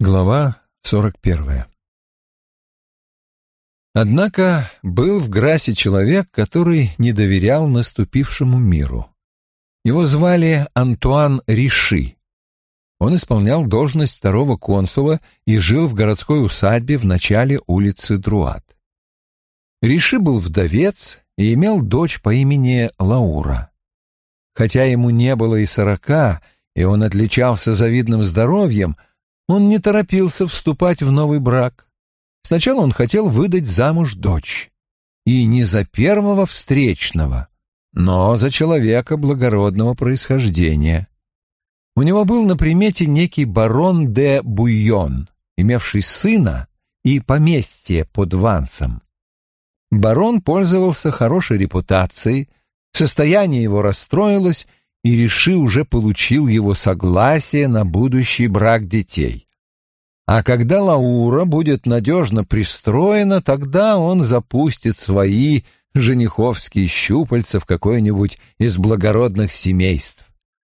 Глава сорок первая Однако был в Грасе человек, который не доверял наступившему миру. Его звали Антуан Риши. Он исполнял должность второго консула и жил в городской усадьбе в начале улицы Друат. Риши был вдовец и имел дочь по имени Лаура. Хотя ему не было и сорока, и он отличался завидным здоровьем, он не торопился вступать в новый брак. Сначала он хотел выдать замуж дочь. И не за первого встречного, но за человека благородного происхождения. У него был на примете некий барон де Буйон, имевший сына и поместье под Вансом. Барон пользовался хорошей репутацией, состояние его расстроилось, и Реши уже получил его согласие на будущий брак детей. А когда Лаура будет надежно пристроена, тогда он запустит свои жениховские щупальца в какое-нибудь из благородных семейств.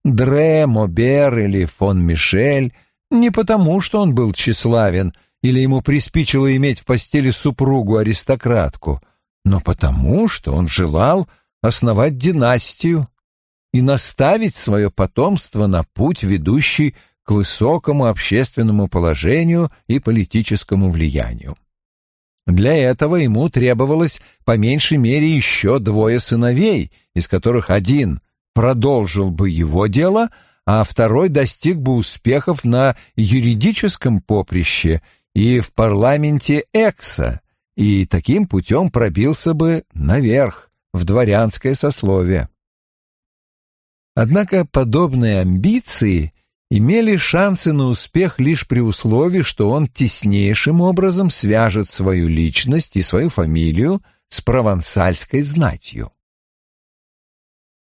Дре, Мобер или фон Мишель не потому, что он был тщеславен или ему приспичило иметь в постели супругу-аристократку, но потому, что он желал основать династию и наставить свое потомство на путь, ведущий к высокому общественному положению и политическому влиянию. Для этого ему требовалось по меньшей мере еще двое сыновей, из которых один продолжил бы его дело, а второй достиг бы успехов на юридическом поприще и в парламенте Экса, и таким путем пробился бы наверх, в дворянское сословие. Однако подобные амбиции имели шансы на успех лишь при условии, что он теснейшим образом свяжет свою личность и свою фамилию с провансальской знатью.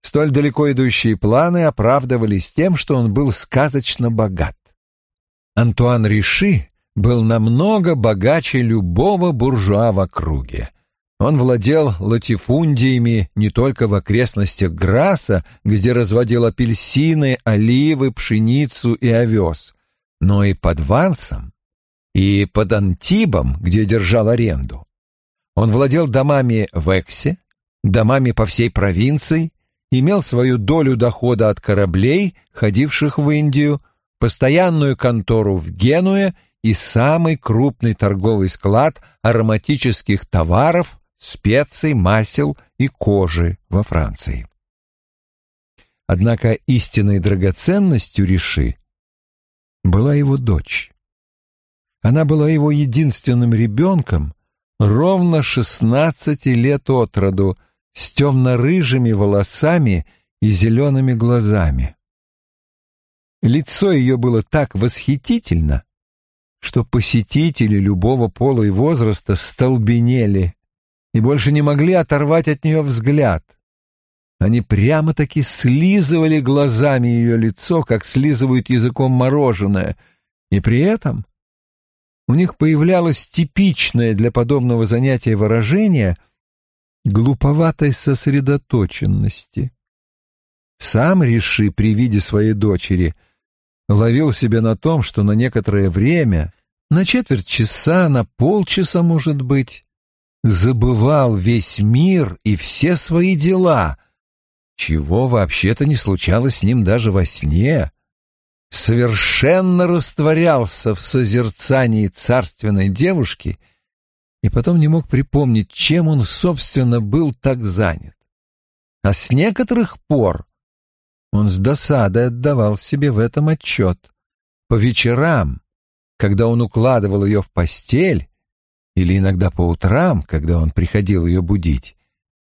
Столь далеко идущие планы оправдывались тем, что он был сказочно богат. Антуан Риши был намного богаче любого буржуа в округе, он владел латифундиями не только в окрестностях Граса, где разводил апельсины, оливы, пшеницу и овес, но и под Вансом, и под Антибом, где держал аренду. Он владел домами в Эксе, домами по всей провинции, имел свою долю дохода от кораблей, ходивших в Индию, постоянную контору в Генуе и самый крупный торговый склад ароматических товаров специй, масел и кожи во Франции. Однако истинной драгоценностью Риши была его дочь. Она была его единственным ребенком, ровно шестнадцати лет от роду, с темно-рыжими волосами и зелеными глазами. Лицо ее было так восхитительно, что посетители любого пола и возраста столбенели и больше не могли оторвать от нее взгляд. Они прямо-таки слизывали глазами ее лицо, как слизывают языком мороженое, и при этом у них появлялось типичное для подобного занятия выражение глуповатой сосредоточенности. Сам Риши при виде своей дочери ловил себя на том, что на некоторое время, на четверть часа, на полчаса, может быть, забывал весь мир и все свои дела, чего вообще-то не случалось с ним даже во сне, совершенно растворялся в созерцании царственной девушки и потом не мог припомнить, чем он, собственно, был так занят. А с некоторых пор он с досадой отдавал себе в этом отчет. По вечерам, когда он укладывал ее в постель, или иногда по утрам, когда он приходил ее будить,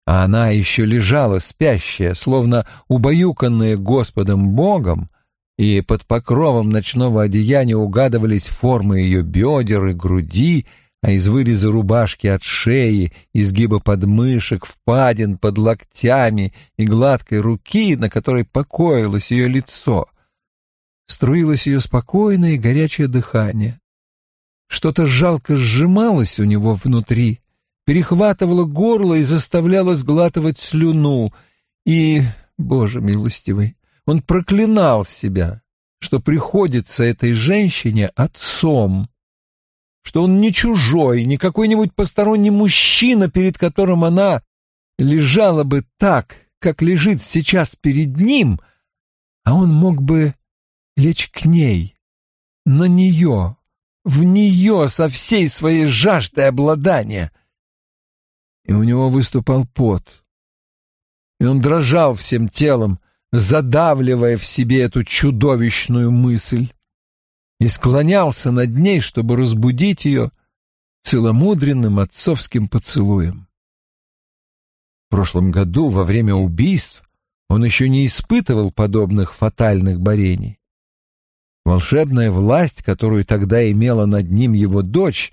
а она еще лежала спящая, словно убаюканная Господом Богом, и под покровом ночного одеяния угадывались формы ее бедер и груди, а из выреза рубашки от шеи, изгиба подмышек, впадин под локтями и гладкой руки, на которой покоилось ее лицо, струилось ее спокойное и горячее дыхание. Что-то жалко сжималось у него внутри, перехватывало горло и заставляло сглатывать слюну. И, боже милостивый, он проклинал себя, что приходится этой женщине отцом, что он не чужой, не какой-нибудь посторонний мужчина, перед которым она лежала бы так, как лежит сейчас перед ним, а он мог бы лечь к ней, на нее, в нее со всей своей жаждой обладания. И у него выступал пот, и он дрожал всем телом, задавливая в себе эту чудовищную мысль, и склонялся над ней, чтобы разбудить ее целомудренным отцовским поцелуем. В прошлом году, во время убийств, он еще не испытывал подобных фатальных борений. Волшебная власть, которую тогда имела над ним его дочь,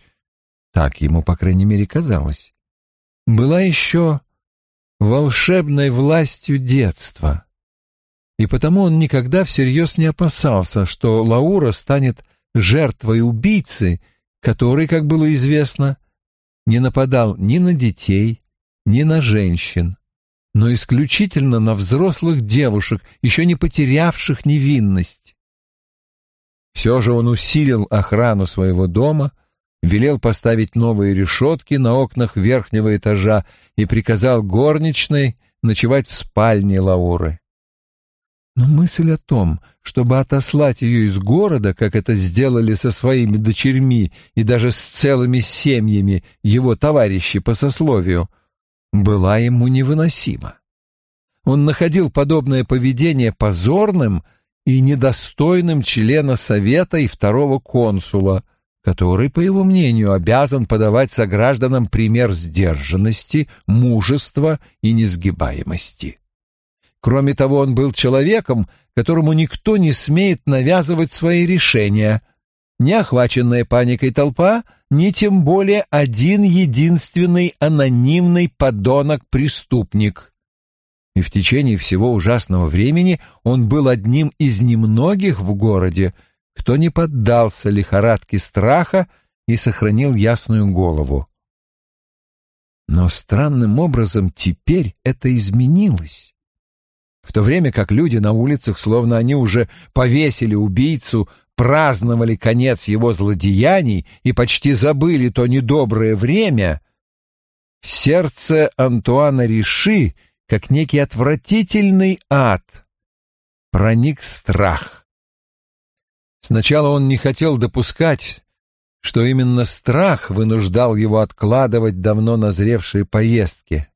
так ему, по крайней мере, казалось, была еще волшебной властью детства. И потому он никогда всерьез не опасался, что Лаура станет жертвой убийцы, который, как было известно, не нападал ни на детей, ни на женщин, но исключительно на взрослых девушек, еще не потерявших невинность. Все же он усилил охрану своего дома, велел поставить новые решетки на окнах верхнего этажа и приказал горничной ночевать в спальне Лауры. Но мысль о том, чтобы отослать ее из города, как это сделали со своими дочерьми и даже с целыми семьями его товарищи по сословию, была ему невыносима. Он находил подобное поведение позорным — и недостойным члена Совета и второго консула, который, по его мнению, обязан подавать согражданам пример сдержанности, мужества и несгибаемости. Кроме того, он был человеком, которому никто не смеет навязывать свои решения. Не охваченная паникой толпа, ни тем более один единственный анонимный подонок-преступник и в течение всего ужасного времени он был одним из немногих в городе, кто не поддался лихорадке страха и сохранил ясную голову. Но странным образом теперь это изменилось. В то время как люди на улицах, словно они уже повесили убийцу, праздновали конец его злодеяний и почти забыли то недоброе время, в сердце Антуана Риши — как некий отвратительный ад, проник страх. Сначала он не хотел допускать, что именно страх вынуждал его откладывать давно назревшие поездки,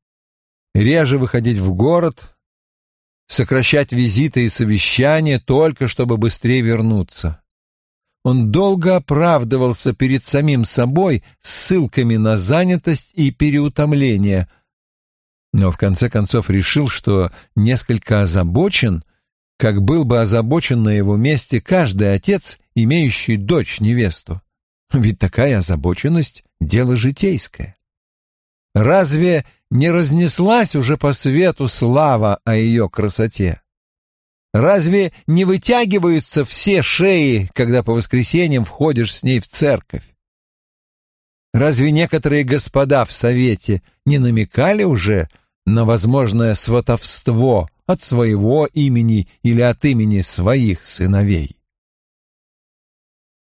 реже выходить в город, сокращать визиты и совещания только чтобы быстрее вернуться. Он долго оправдывался перед самим собой ссылками на занятость и переутомление – но в конце концов решил, что несколько озабочен, как был бы озабочен на его месте каждый отец, имеющий дочь-невесту. Ведь такая озабоченность — дело житейское. Разве не разнеслась уже по свету слава о ее красоте? Разве не вытягиваются все шеи, когда по воскресеньям входишь с ней в церковь? Разве некоторые господа в совете не намекали уже на возможное сватовство от своего имени или от имени своих сыновей.